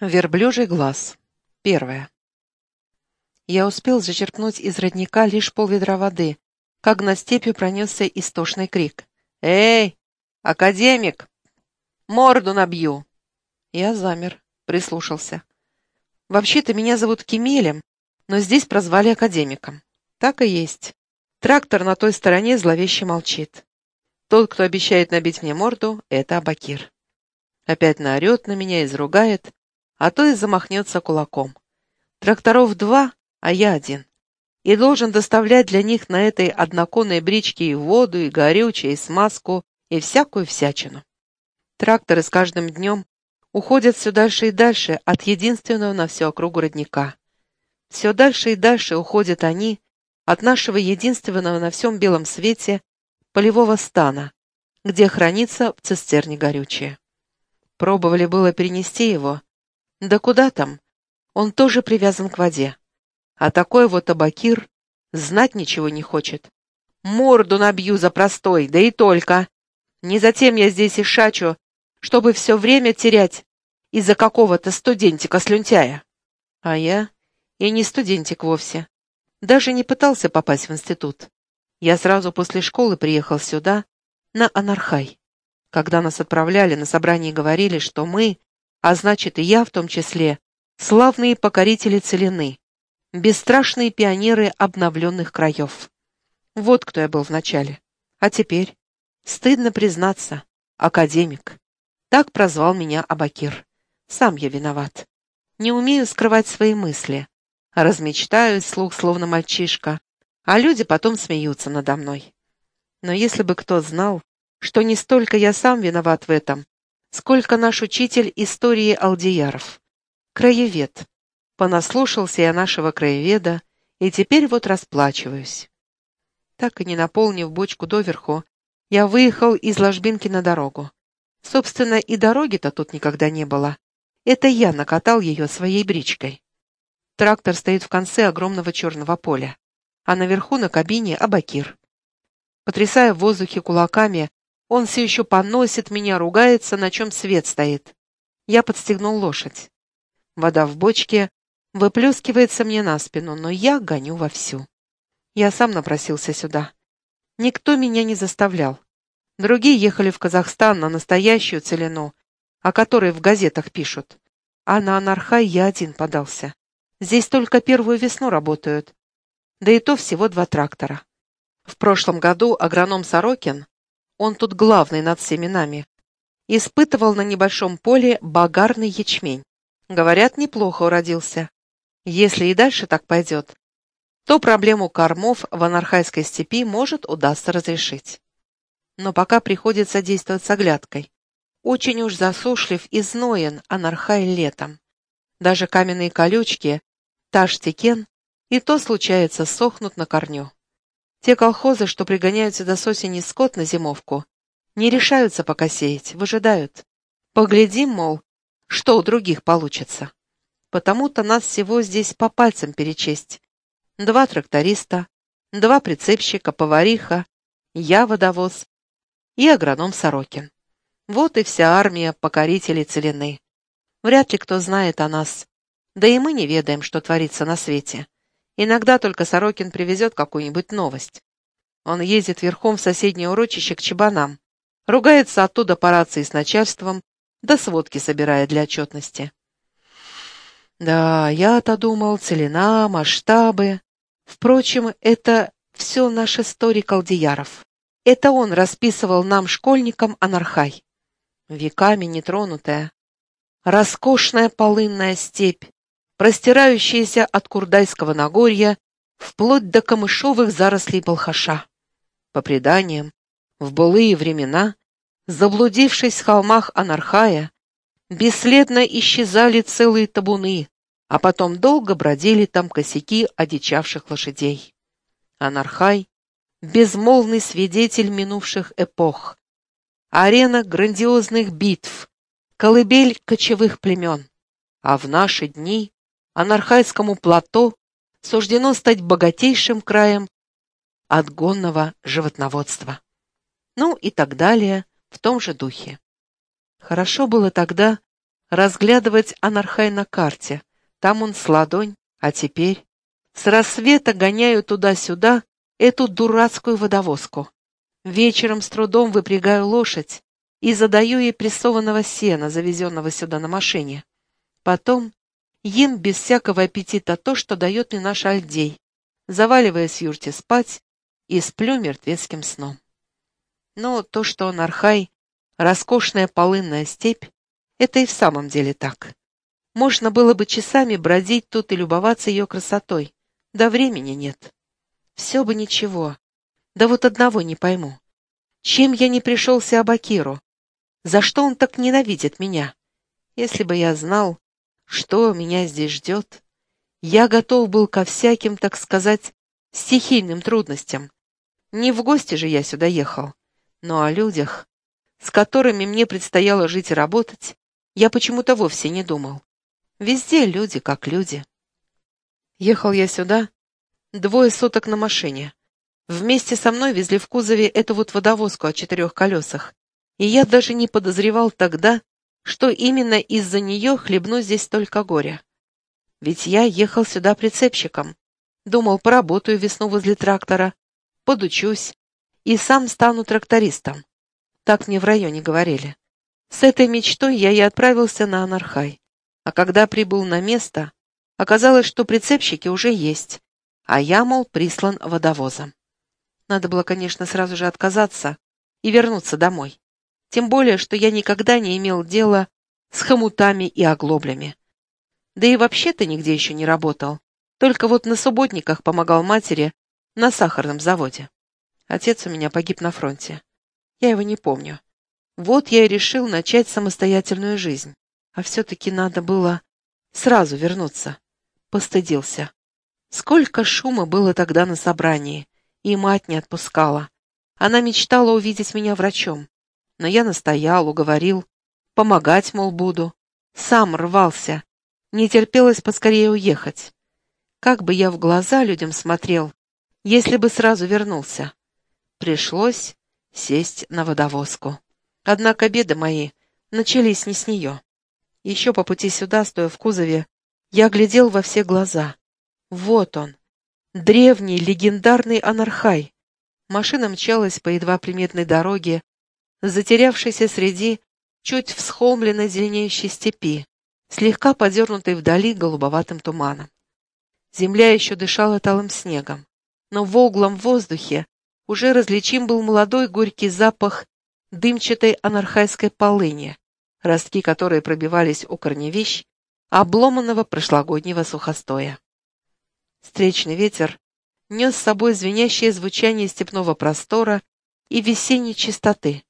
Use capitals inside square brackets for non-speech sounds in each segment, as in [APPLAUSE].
Верблюжий глаз. Первое. Я успел зачерпнуть из родника лишь полведра воды, как на степи пронесся истошный крик. «Эй, академик! Морду набью!» Я замер, прислушался. Вообще-то меня зовут Кемелем, но здесь прозвали академиком. Так и есть. Трактор на той стороне зловеще молчит. Тот, кто обещает набить мне морду, — это Абакир. Опять наорет на меня, изругает, а то и замахнется кулаком. Тракторов два, а я один. И должен доставлять для них на этой одноконной бричке и воду, и горючее, и смазку, и всякую всячину. Тракторы с каждым днем уходят все дальше и дальше от единственного на всю округу родника. Все дальше и дальше уходят они от нашего единственного на всем белом свете полевого стана, где хранится в цистерне горючее. Пробовали было перенести его, да куда там? Он тоже привязан к воде. А такой вот табакир знать ничего не хочет. Морду набью за простой, да и только. Не затем я здесь и шачу, чтобы все время терять из-за какого-то студентика-слюнтяя. А я и не студентик вовсе. Даже не пытался попасть в институт. Я сразу после школы приехал сюда, на Анархай. Когда нас отправляли, на собрании говорили, что мы, а значит и я в том числе, славные покорители целины, бесстрашные пионеры обновленных краев. Вот кто я был вначале. А теперь, стыдно признаться, академик. Так прозвал меня Абакир. Сам я виноват. Не умею скрывать свои мысли. Размечтаюсь слух, словно мальчишка, а люди потом смеются надо мной. Но если бы кто знал, что не столько я сам виноват в этом, сколько наш учитель истории алдияров. Краевед. Понаслушался я нашего краеведа, и теперь вот расплачиваюсь. Так и не наполнив бочку доверху, я выехал из ложбинки на дорогу. Собственно, и дороги-то тут никогда не было. Это я накатал ее своей бричкой. Трактор стоит в конце огромного черного поля, а наверху на кабине абакир. Потрясая в воздухе кулаками, он все еще поносит меня, ругается, на чем свет стоит. Я подстегнул лошадь. Вода в бочке выплескивается мне на спину, но я гоню вовсю. Я сам напросился сюда. Никто меня не заставлял. Другие ехали в Казахстан на настоящую целину, о которой в газетах пишут. А на Анархай я один подался. Здесь только первую весну работают. Да и то всего два трактора. В прошлом году агроном Сорокин он тут главный над всеми нами, испытывал на небольшом поле багарный ячмень. Говорят, неплохо уродился. Если и дальше так пойдет, то проблему кормов в анархайской степи может удастся разрешить. Но пока приходится действовать с оглядкой. Очень уж засушлив и зноен анархай летом. Даже каменные колючки, таштикен, и то случается сохнут на корню. Те колхозы, что пригоняют сюда с осени скот на зимовку, не решаются пока сеять, выжидают. Поглядим, мол, что у других получится. Потому-то нас всего здесь по пальцам перечесть. Два тракториста, два прицепщика, повариха, я водовоз и агроном Сорокин. Вот и вся армия покорителей целины. Вряд ли кто знает о нас. Да и мы не ведаем, что творится на свете. Иногда только Сорокин привезет какую-нибудь новость. Он ездит верхом в соседнее урочище к чебанам, ругается оттуда по рации с начальством, да сводки собирает для отчетности. Да, я-то думал, целина, масштабы. Впрочем, это все наш историк Алдияров. Это он расписывал нам, школьникам, анархай. Веками нетронутая. Роскошная полынная степь, простирающиеся от Курдайского Нагорья вплоть до камышовых зарослей Балхаша. По преданиям, в былые времена, заблудившись в холмах Анархая, бесследно исчезали целые табуны, а потом долго бродили там косяки одичавших лошадей. Анархай — безмолвный свидетель минувших эпох, арена грандиозных битв, колыбель кочевых племен, а в наши дни Анархайскому плато суждено стать богатейшим краем отгонного животноводства. Ну и так далее в том же духе. Хорошо было тогда разглядывать Анархай на карте. Там он с ладонь, а теперь... С рассвета гоняю туда-сюда эту дурацкую водовозку. Вечером с трудом выпрягаю лошадь и задаю ей прессованного сена, завезенного сюда на машине. Потом ем без всякого аппетита то, что дает мне наш Альдей, заваливаясь в юрте спать и сплю мертвецким сном. Но то, что он архай, роскошная полынная степь, это и в самом деле так. Можно было бы часами бродить тут и любоваться ее красотой, да времени нет. Все бы ничего. Да вот одного не пойму. Чем я не пришелся Абакиру? За что он так ненавидит меня? Если бы я знал, что меня здесь ждет, я готов был ко всяким, так сказать, стихийным трудностям. Не в гости же я сюда ехал, но о людях, с которыми мне предстояло жить и работать, я почему-то вовсе не думал. Везде люди как люди. Ехал я сюда двое суток на машине. Вместе со мной везли в кузове эту вот водовозку о четырех колесах, и я даже не подозревал тогда, что именно из-за нее хлебну здесь столько горя. Ведь я ехал сюда прицепщиком, думал, поработаю весну возле трактора, подучусь и сам стану трактористом. Так мне в районе говорили. С этой мечтой я и отправился на Анархай. А когда прибыл на место, оказалось, что прицепщики уже есть, а я, мол, прислан водовозом. Надо было, конечно, сразу же отказаться и вернуться домой. Тем более, что я никогда не имел дела с хомутами и оглоблями. Да и вообще-то нигде еще не работал. Только вот на субботниках помогал матери на сахарном заводе. Отец у меня погиб на фронте. Я его не помню. Вот я и решил начать самостоятельную жизнь. А все-таки надо было сразу вернуться. Постыдился. Сколько шума было тогда на собрании, и мать не отпускала. Она мечтала увидеть меня врачом но я настоял, уговорил. Помогать, мол, буду. Сам рвался. Не терпелось поскорее уехать. Как бы я в глаза людям смотрел, если бы сразу вернулся. Пришлось сесть на водовозку. Однако беды мои начались не с нее. Еще по пути сюда, стоя в кузове, я глядел во все глаза. Вот он, древний легендарный анархай. Машина мчалась по едва приметной дороге, затерявшийся среди чуть всхолмленной зеленеющей степи, слегка подернутой вдали голубоватым туманом. Земля еще дышала талым снегом, но в волглом воздухе уже различим был молодой горький запах дымчатой анархайской полыни, ростки которой пробивались у корневищ обломанного прошлогоднего сухостоя. Встречный ветер нес с собой звенящее звучание степного простора и весенней чистоты,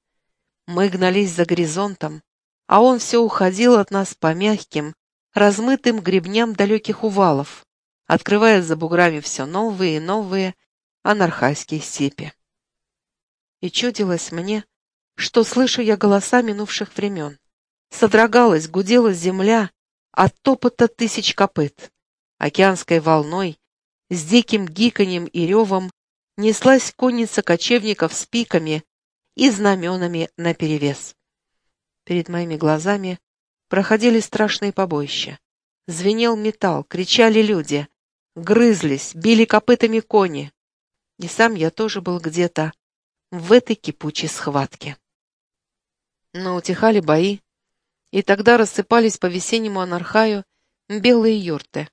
мы гнались за горизонтом, а он все уходил от нас по мягким, размытым гребням далеких увалов, открывая за буграми все новые и новые анархайские степи. И чудилось мне, что слышу я голоса минувших времен. Содрогалась, гудела земля от топота тысяч копыт. Океанской волной, с диким гиканьем и ревом, неслась конница кочевников с пиками, и знаменами наперевес. Перед моими глазами проходили страшные побоища. Звенел металл, кричали люди, грызлись, били копытами кони. И сам я тоже был где-то в этой кипучей схватке. Но утихали бои, и тогда рассыпались по весеннему анархаю белые юрты.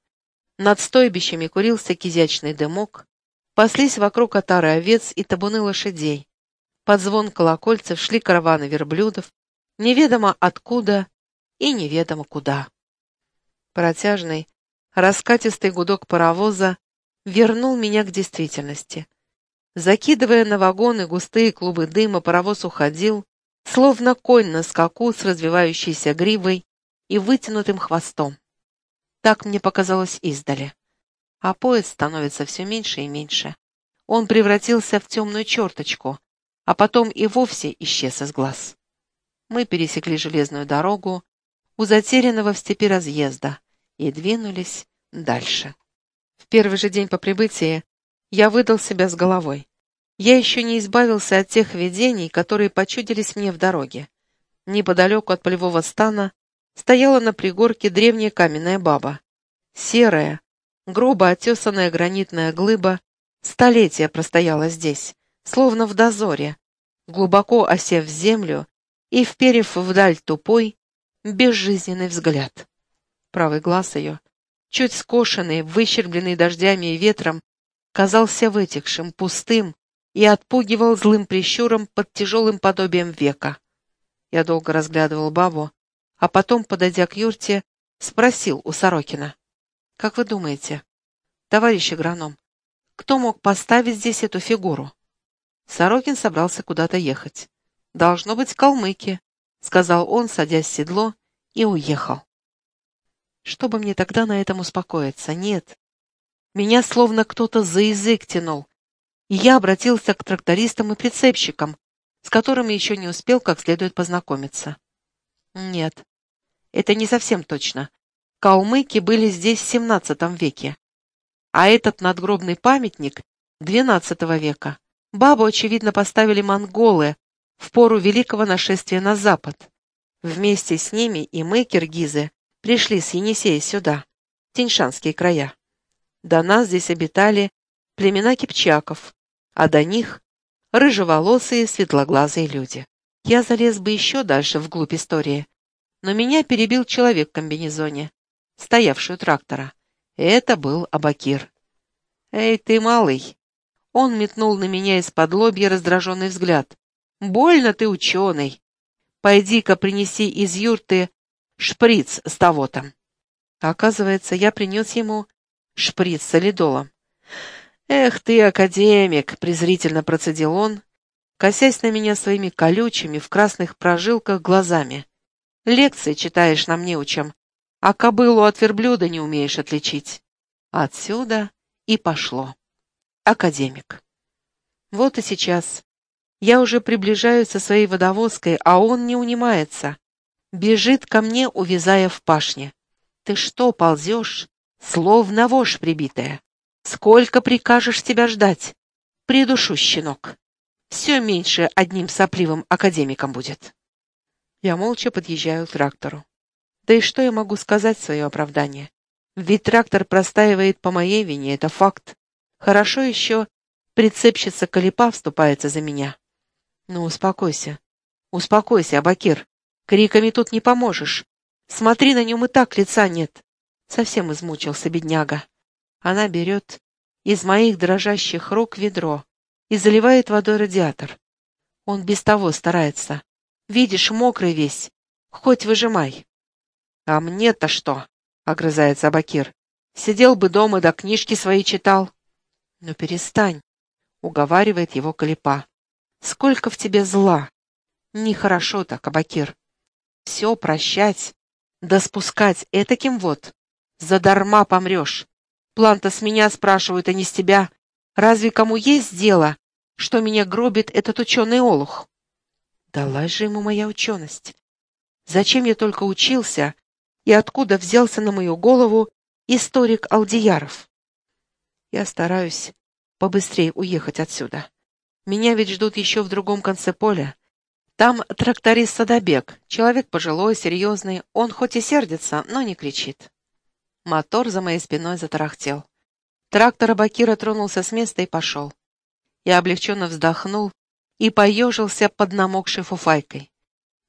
Над стойбищами курился кизячный дымок, паслись вокруг отары овец и табуны лошадей. Под звон колокольцев шли караваны верблюдов, неведомо откуда и неведомо куда. Протяжный, раскатистый гудок паровоза вернул меня к действительности. Закидывая на вагоны густые клубы дыма, паровоз уходил, словно конь на скаку с развивающейся гривой и вытянутым хвостом. Так мне показалось издали. А поезд становится все меньше и меньше. Он превратился в темную черточку, а потом и вовсе исчез из глаз. Мы пересекли железную дорогу у затерянного в степи разъезда и двинулись дальше. В первый же день по прибытии я выдал себя с головой. Я еще не избавился от тех видений, которые почудились мне в дороге. Неподалеку от полевого стана стояла на пригорке древняя каменная баба. Серая, грубо отесанная гранитная глыба столетия простояла здесь, словно в дозоре, глубоко осев в землю и вперев вдаль тупой, безжизненный взгляд. Правый глаз ее, чуть скошенный, выщербленный дождями и ветром, казался вытекшим, пустым и отпугивал злым прищуром под тяжелым подобием века. Я долго разглядывал бабу, а потом, подойдя к юрте, спросил у Сорокина. «Как вы думаете, товарищ агроном, кто мог поставить здесь эту фигуру?» Сорокин собрался куда-то ехать. «Должно быть калмыки», — сказал он, садясь в седло, и уехал. Чтобы мне тогда на этом успокоиться? Нет. Меня словно кто-то за язык тянул, и я обратился к трактористам и прицепщикам, с которыми еще не успел как следует познакомиться. Нет, это не совсем точно. Калмыки были здесь в XVII веке, а этот надгробный памятник — XII века. Бабу, очевидно, поставили монголы в пору великого нашествия на запад. Вместе с ними и мы, киргизы, пришли с Енисея сюда, Тиньшанские края. До нас здесь обитали племена кипчаков, а до них — рыжеволосые светлоглазые люди. Я залез бы еще дальше вглубь истории, но меня перебил человек в комбинезоне, стоявший у трактора. Это был Абакир. «Эй, ты, малый!» Он метнул на меня из-под лобья раздраженный взгляд. «Больно ты, ученый! Пойди-ка принеси из юрты шприц с того-то». Оказывается, я принес ему шприц с солидолом. «Эх ты, академик!» — презрительно процедил он, косясь на меня своими колючими в красных прожилках глазами. «Лекции читаешь нам неучем, а кобылу от верблюда не умеешь отличить». Отсюда и пошло. Академик. Вот и сейчас. Я уже приближаюсь со своей водовозкой, а он не унимается. Бежит ко мне, увязая в пашне. «Ты что, ползешь? Словно вошь прибитая!» Сколько прикажешь тебя ждать? Придушу, щенок. Все меньше одним сопливым академиком будет. Я молча подъезжаю к трактору. Да и что я могу сказать в свое оправдание? Ведь трактор простаивает по моей вине, это факт. Хорошо еще прицепщица Калипа вступается за меня. Ну, успокойся. Успокойся, Абакир. Криками тут не поможешь. Смотри, на нем и так лица нет. Совсем измучился бедняга. Она берет из моих дрожащих рук ведро и заливает водой радиатор. Он без того старается. Видишь, мокрый весь. Хоть выжимай. А мне-то что? — огрызается Абакир. Сидел бы дома да книжки свои читал. Ну перестань, — уговаривает его Калипа. Сколько в тебе зла. Нехорошо так, Абакир. Все прощать, да спускать этаким вот. Задарма помрешь. План-то с меня спрашивают, а не с тебя. Разве кому есть дело, что меня гробит этот ученый олух? Далась же ему моя ученость. Зачем я только учился, и откуда взялся на мою голову историк Алдияров? Я стараюсь побыстрее уехать отсюда. Меня ведь ждут еще в другом конце поля. Там тракторист Садобек, человек пожилой, серьезный. Он хоть и сердится, но не кричит. Мотор за моей спиной затарахтел. Трактор Абакира тронулся с места и пошел. Я облегченно вздохнул и поежился под намокшей фуфайкой.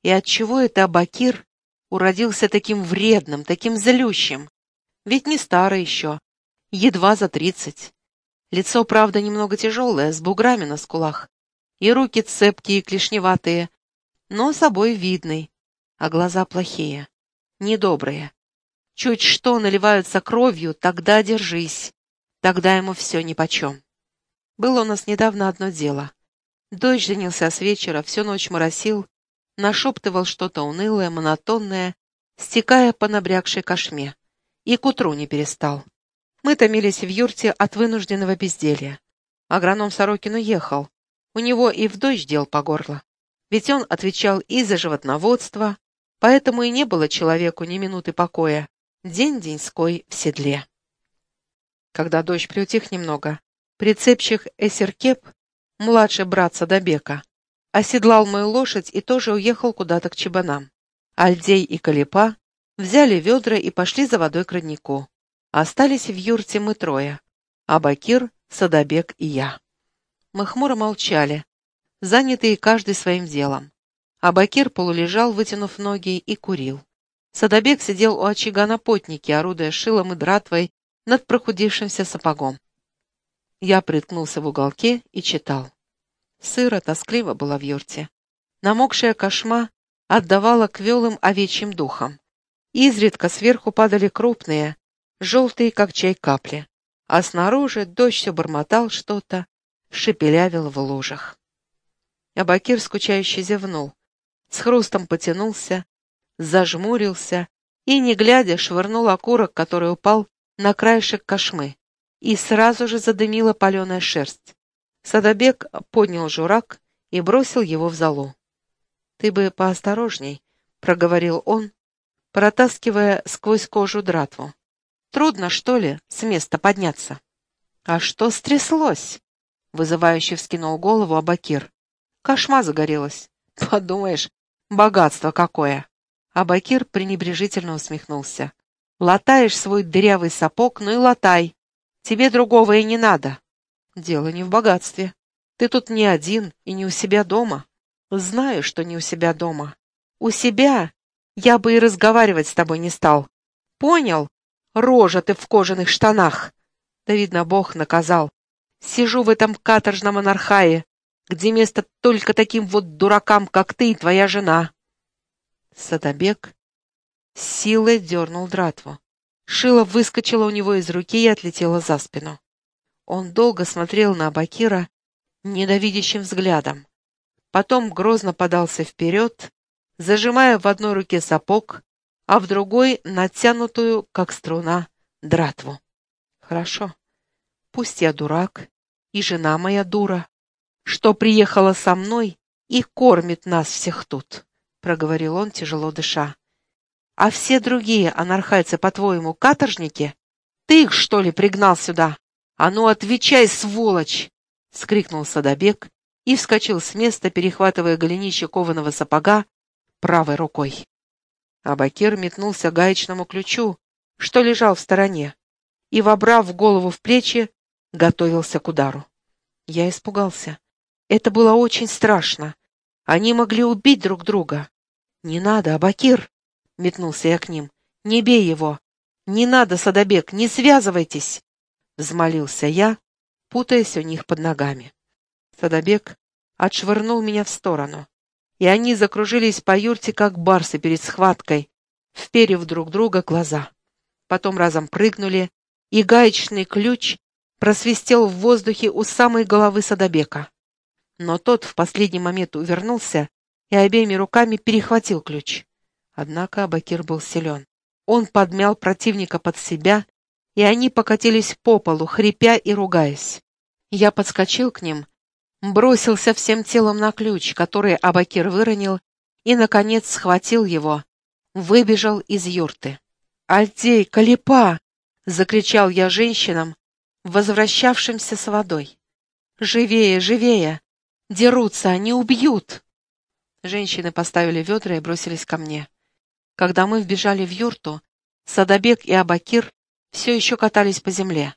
И отчего это Абакир уродился таким вредным, таким злющим? Ведь не старый еще, едва за тридцать. Лицо, правда, немного тяжелое, с буграми на скулах, и руки цепкие, клешневатые, но собой видный, а глаза плохие, недобрые. Чуть что наливаются кровью, тогда держись. Тогда ему все нипочем. Было у нас недавно одно дело. Дождь занялся с вечера, всю ночь моросил, нашептывал что-то унылое, монотонное, стекая по набрякшей кошме. И к утру не перестал. Мы томились в юрте от вынужденного безделья. Агроном Сорокин уехал. У него и в дождь дел по горло. Ведь он отвечал и за животноводство, поэтому и не было человеку ни минуты покоя. День деньской в седле. Когда дождь приутих немного, прицепщик Эсеркеп, младший брат Садобека, оседлал мою лошадь и тоже уехал куда-то к чебанам. Альдей и Калипа взяли ведра и пошли за водой к роднику. Остались в юрте мы трое — Абакир, Садобек и я. Мы хмуро молчали, занятые каждый своим делом. Абакир полулежал, вытянув ноги, и курил. Садобек сидел у очага на потнике, орудуя шилом и дратвой над прохудившимся сапогом. Я приткнулся в уголке и читал. Сыро, тоскливо было в юрте. Намокшая кошма отдавала квелым овечьим духом. Изредка сверху падали крупные, желтые, как чай, капли, а снаружи дождь все бормотал что-то, шепелявил в лужах. Абакир скучающе зевнул, с хрустом потянулся, зажмурился и, не глядя, швырнул окурок, который упал на краешек кошмы, и сразу же задымила паленая шерсть. Садобек поднял журак и бросил его в залу. «Ты бы поосторожней», — проговорил он, протаскивая сквозь кожу дратву. «Трудно, что ли, с места подняться?» «А что стряслось?» — вызывающе вскинул голову Абакир. «Кошма загорелась. [LAUGHS] Подумаешь, богатство какое!» Абакир пренебрежительно усмехнулся. «Латаешь свой дырявый сапог, ну и латай. Тебе другого и не надо. Дело не в богатстве. Ты тут не один и не у себя дома. Знаю, что не у себя дома. У себя я бы и разговаривать с тобой не стал. Понял? Рожа ты в кожаных штанах. Да, видно, Бог наказал. Сижу в этом каторжном анархае, где место только таким вот дуракам, как ты и твоя жена. Садобек силой дернул дратву. Шило выскочило у него из руки и отлетело за спину. Он долго смотрел на Абакира ненавидящим взглядом. Потом грозно подался вперед, зажимая в одной руке сапог, а в другой натянутую, как струна, дратву. Хорошо. Пусть я дурак, и жена моя дура, что приехала со мной и кормит нас всех тут, — проговорил он, тяжело дыша. А все другие анархайцы, по-твоему, каторжники? Ты их, что ли, пригнал сюда? А ну, отвечай, сволочь! — скрикнул Садобек и вскочил с места, перехватывая голенище кованого сапога правой рукой. Абакир метнулся к гаечному ключу, что лежал в стороне, и, вобрав голову в плечи, готовился к удару. Я испугался. Это было очень страшно. Они могли убить друг друга. «Не надо, Абакир!» — метнулся я к ним. «Не бей его! Не надо, Садобек, не связывайтесь!» — взмолился я, путаясь у них под ногами. Садобек отшвырнул меня в сторону, и они закружились по юрте, как барсы перед схваткой, вперев друг друга глаза. Потом разом прыгнули, и гаечный ключ просвистел в воздухе у самой головы Садобека. Но тот в последний момент увернулся и обеими руками перехватил ключ. Однако Абакир был силен. Он подмял противника под себя, и они покатились по полу, хрипя и ругаясь. Я подскочил к ним бросился всем телом на ключ, который Абакир выронил, и, наконец, схватил его, выбежал из юрты. «Альдей, Калипа!» — закричал я женщинам, возвращавшимся с водой. «Живее, живее! Дерутся, они убьют!» Женщины поставили ведра и бросились ко мне. Когда мы вбежали в юрту, Садобек и Абакир все еще катались по земле.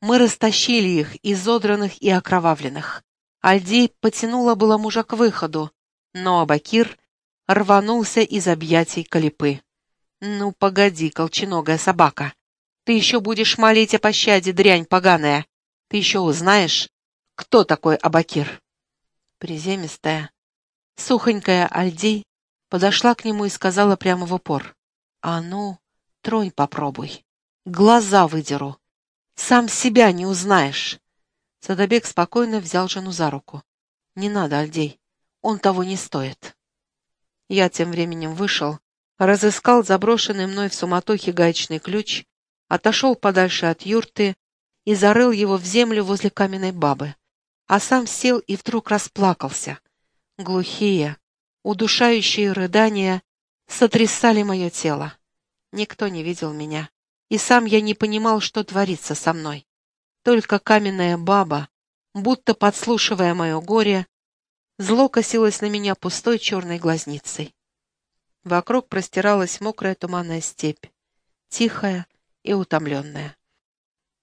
Мы растащили их, изодранных и окровавленных. Альдей потянула было мужа к выходу, но Абакир рванулся из объятий Калипы. «Ну, погоди, колченогая собака, ты еще будешь молить о пощаде, дрянь поганая. Ты еще узнаешь, кто такой Абакир?» Приземистая, сухонькая Альдей подошла к нему и сказала прямо в упор. «А ну, тронь попробуй. Глаза выдеру. Сам себя не узнаешь». Садобек спокойно взял жену за руку. «Не надо, Альдей, он того не стоит». Я тем временем вышел, разыскал заброшенный мной в суматохе гаечный ключ, отошел подальше от юрты и зарыл его в землю возле каменной бабы, а сам сел и вдруг расплакался. Глухие, удушающие рыдания сотрясали мое тело. Никто не видел меня, и сам я не понимал, что творится со мной. Только каменная баба, будто подслушивая мое горе, зло косилась на меня пустой черной глазницей. Вокруг простиралась мокрая туманная степь, тихая и утомленная.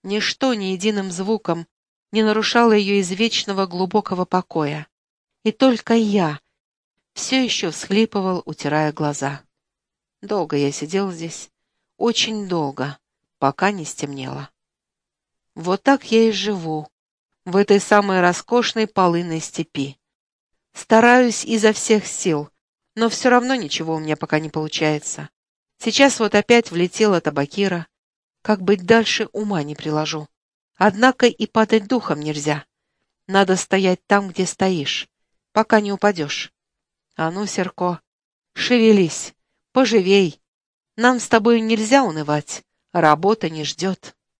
Ничто ни единым звуком не нарушало ее извечного глубокого покоя. И только я все еще всхлипывал, утирая глаза. Долго я сидел здесь, очень долго, пока не стемнело. Вот так я и живу, в этой самой роскошной полынной степи. Стараюсь изо всех сил, но все равно ничего у меня пока не получается. Сейчас вот опять влетела табакира. Как быть дальше, ума не приложу. Однако и падать духом нельзя. Надо стоять там, где стоишь, пока не упадешь. А ну, Серко, шевелись, поживей. Нам с тобой нельзя унывать, работа не ждет.